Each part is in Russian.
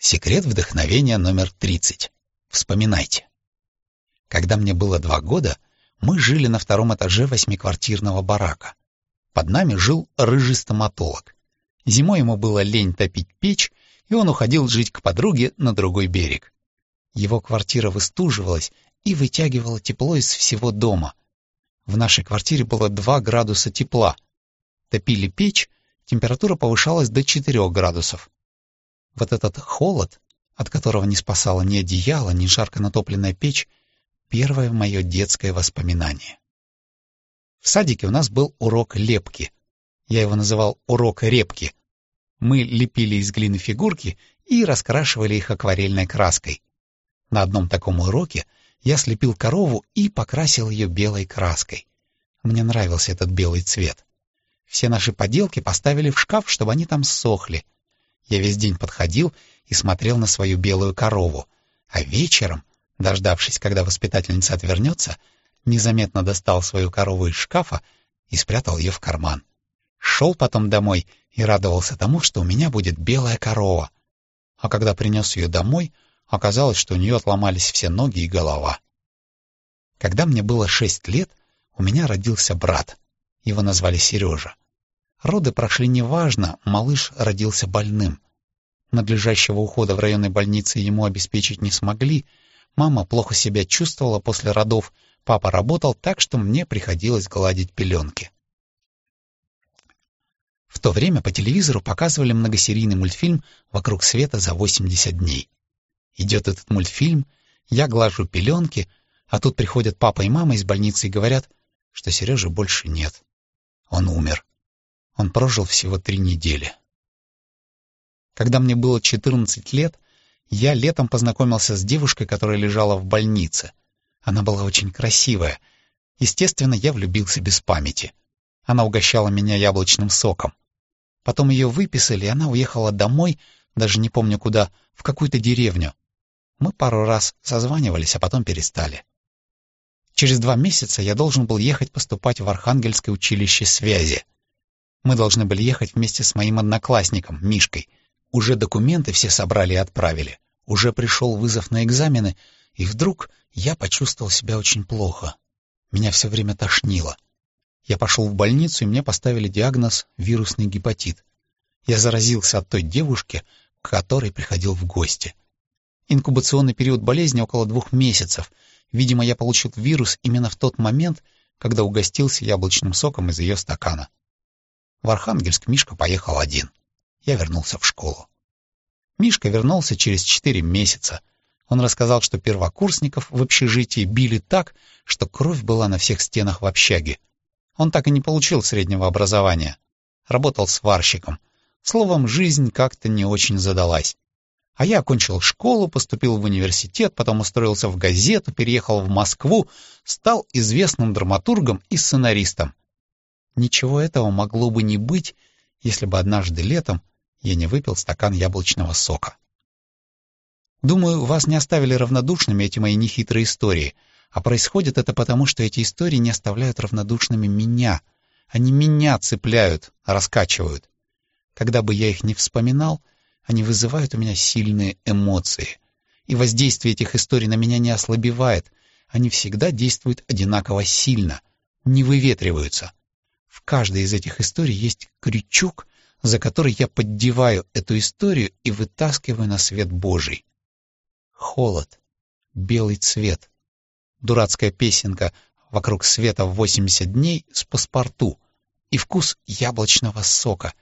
Секрет вдохновения номер 30. Вспоминайте. Когда мне было два года, мы жили на втором этаже восьмиквартирного барака. Под нами жил рыжий стоматолог. Зимой ему было лень топить печь, и он уходил жить к подруге на другой берег. Его квартира выстуживалась и вытягивала тепло из всего дома. В нашей квартире было 2 градуса тепла. Топили печь, температура повышалась до 4 градусов. Вот этот холод, от которого не спасало ни одеяло, ни жарко натопленная печь, первое мое детское воспоминание. В садике у нас был урок лепки. Я его называл урок репки. Мы лепили из глины фигурки и раскрашивали их акварельной краской. На одном таком уроке я слепил корову и покрасил ее белой краской. Мне нравился этот белый цвет. Все наши поделки поставили в шкаф, чтобы они там сохли — я весь день подходил и смотрел на свою белую корову, а вечером, дождавшись, когда воспитательница отвернется, незаметно достал свою корову из шкафа и спрятал ее в карман. Шел потом домой и радовался тому, что у меня будет белая корова. А когда принес ее домой, оказалось, что у нее отломались все ноги и голова. Когда мне было шесть лет, у меня родился брат. Его назвали Сережа. Роды прошли неважно, малыш родился больным. Надлежащего ухода в районной больнице ему обеспечить не смогли. Мама плохо себя чувствовала после родов, папа работал так, что мне приходилось гладить пеленки. В то время по телевизору показывали многосерийный мультфильм «Вокруг света за 80 дней». Идет этот мультфильм, я глажу пеленки, а тут приходят папа и мама из больницы и говорят, что Сережи больше нет. Он умер. Он прожил всего три недели. Когда мне было 14 лет, я летом познакомился с девушкой, которая лежала в больнице. Она была очень красивая. Естественно, я влюбился без памяти. Она угощала меня яблочным соком. Потом ее выписали, и она уехала домой, даже не помню куда, в какую-то деревню. Мы пару раз созванивались, а потом перестали. Через два месяца я должен был ехать поступать в Архангельское училище связи. Мы должны были ехать вместе с моим одноклассником, Мишкой. Уже документы все собрали и отправили. Уже пришел вызов на экзамены, и вдруг я почувствовал себя очень плохо. Меня все время тошнило. Я пошел в больницу, и мне поставили диагноз «вирусный гепатит». Я заразился от той девушки, к которой приходил в гости. Инкубационный период болезни около двух месяцев. Видимо, я получил вирус именно в тот момент, когда угостился яблочным соком из ее стакана. В Архангельск Мишка поехал один. Я вернулся в школу. Мишка вернулся через четыре месяца. Он рассказал, что первокурсников в общежитии били так, что кровь была на всех стенах в общаге. Он так и не получил среднего образования. Работал сварщиком. Словом, жизнь как-то не очень задалась. А я окончил школу, поступил в университет, потом устроился в газету, переехал в Москву, стал известным драматургом и сценаристом. Ничего этого могло бы не быть, если бы однажды летом я не выпил стакан яблочного сока. Думаю, вас не оставили равнодушными эти мои нехитрые истории, а происходит это потому, что эти истории не оставляют равнодушными меня. Они меня цепляют, раскачивают. Когда бы я их не вспоминал, они вызывают у меня сильные эмоции. И воздействие этих историй на меня не ослабевает, они всегда действуют одинаково сильно, не выветриваются. В каждой из этих историй есть крючок, за который я поддеваю эту историю и вытаскиваю на свет Божий. Холод, белый цвет, дурацкая песенка «Вокруг света в 80 дней» с паспорту и вкус яблочного сока.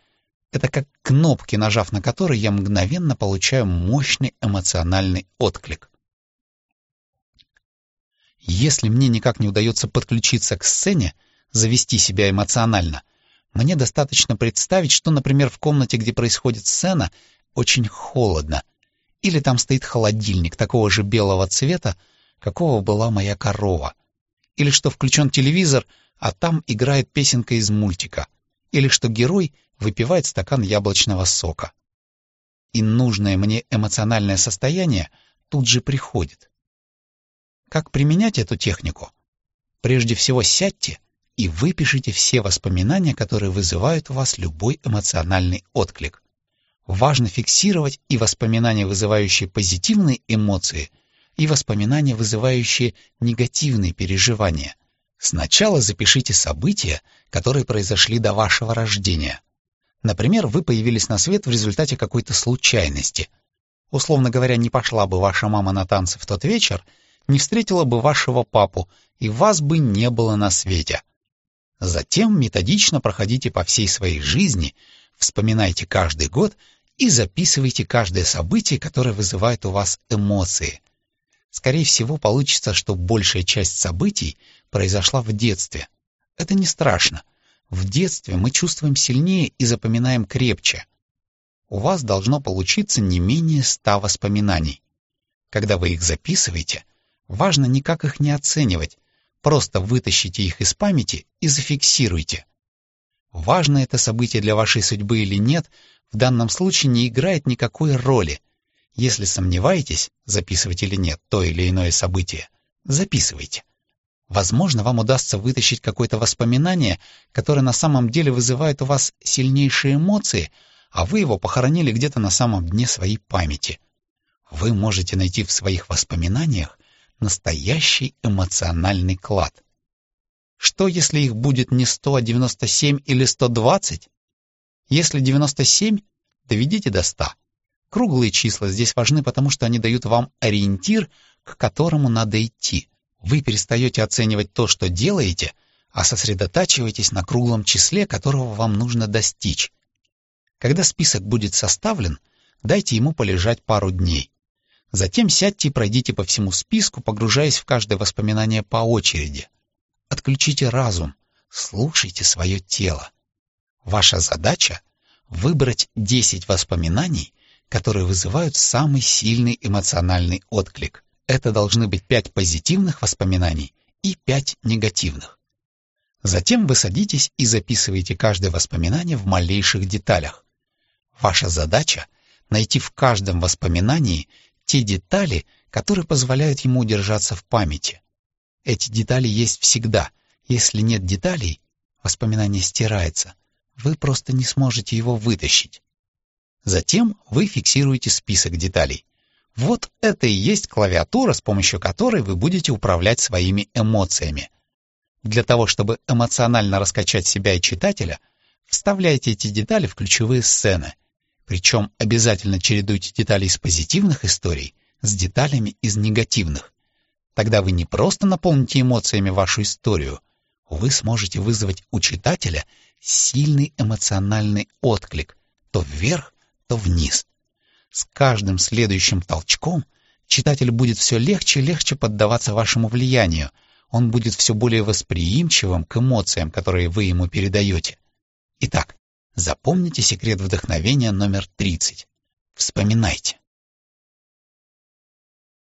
Это как кнопки, нажав на которые я мгновенно получаю мощный эмоциональный отклик. Если мне никак не удается подключиться к сцене, завести себя эмоционально. Мне достаточно представить, что, например, в комнате, где происходит сцена, очень холодно. Или там стоит холодильник такого же белого цвета, какого была моя корова. Или что включен телевизор, а там играет песенка из мультика. Или что герой выпивает стакан яблочного сока. И нужное мне эмоциональное состояние тут же приходит. Как применять эту технику? Прежде всего сядьте и выпишите все воспоминания, которые вызывают у вас любой эмоциональный отклик. Важно фиксировать и воспоминания, вызывающие позитивные эмоции, и воспоминания, вызывающие негативные переживания. Сначала запишите события, которые произошли до вашего рождения. Например, вы появились на свет в результате какой-то случайности. Условно говоря, не пошла бы ваша мама на танцы в тот вечер, не встретила бы вашего папу, и вас бы не было на свете. Затем методично проходите по всей своей жизни, вспоминайте каждый год и записывайте каждое событие, которое вызывает у вас эмоции. Скорее всего, получится, что большая часть событий произошла в детстве. Это не страшно. В детстве мы чувствуем сильнее и запоминаем крепче. У вас должно получиться не менее ста воспоминаний. Когда вы их записываете, важно никак их не оценивать, просто вытащите их из памяти и зафиксируйте. Важно это событие для вашей судьбы или нет, в данном случае не играет никакой роли. Если сомневаетесь, записывать или нет то или иное событие, записывайте. Возможно, вам удастся вытащить какое-то воспоминание, которое на самом деле вызывает у вас сильнейшие эмоции, а вы его похоронили где-то на самом дне своей памяти. Вы можете найти в своих воспоминаниях настоящий эмоциональный клад. Что, если их будет не 100, а 97 или 120? Если 97, доведите до 100. Круглые числа здесь важны, потому что они дают вам ориентир, к которому надо идти. Вы перестаете оценивать то, что делаете, а сосредотачиваетесь на круглом числе, которого вам нужно достичь. Когда список будет составлен, дайте ему полежать пару дней. Затем сядьте и пройдите по всему списку, погружаясь в каждое воспоминание по очереди. Отключите разум, слушайте свое тело. Ваша задача — выбрать 10 воспоминаний, которые вызывают самый сильный эмоциональный отклик. Это должны быть 5 позитивных воспоминаний и 5 негативных. Затем вы садитесь и записываете каждое воспоминание в малейших деталях. Ваша задача — найти в каждом воспоминании те детали, которые позволяют ему удержаться в памяти. Эти детали есть всегда. Если нет деталей, воспоминание стирается. Вы просто не сможете его вытащить. Затем вы фиксируете список деталей. Вот это и есть клавиатура, с помощью которой вы будете управлять своими эмоциями. Для того, чтобы эмоционально раскачать себя и читателя, вставляйте эти детали в ключевые сцены. Причем обязательно чередуйте детали из позитивных историй с деталями из негативных. Тогда вы не просто наполните эмоциями вашу историю, вы сможете вызвать у читателя сильный эмоциональный отклик то вверх, то вниз. С каждым следующим толчком читатель будет все легче и легче поддаваться вашему влиянию, он будет все более восприимчивым к эмоциям, которые вы ему передаете. Итак, запомните секрет вдохновения номер 30. Вспоминайте.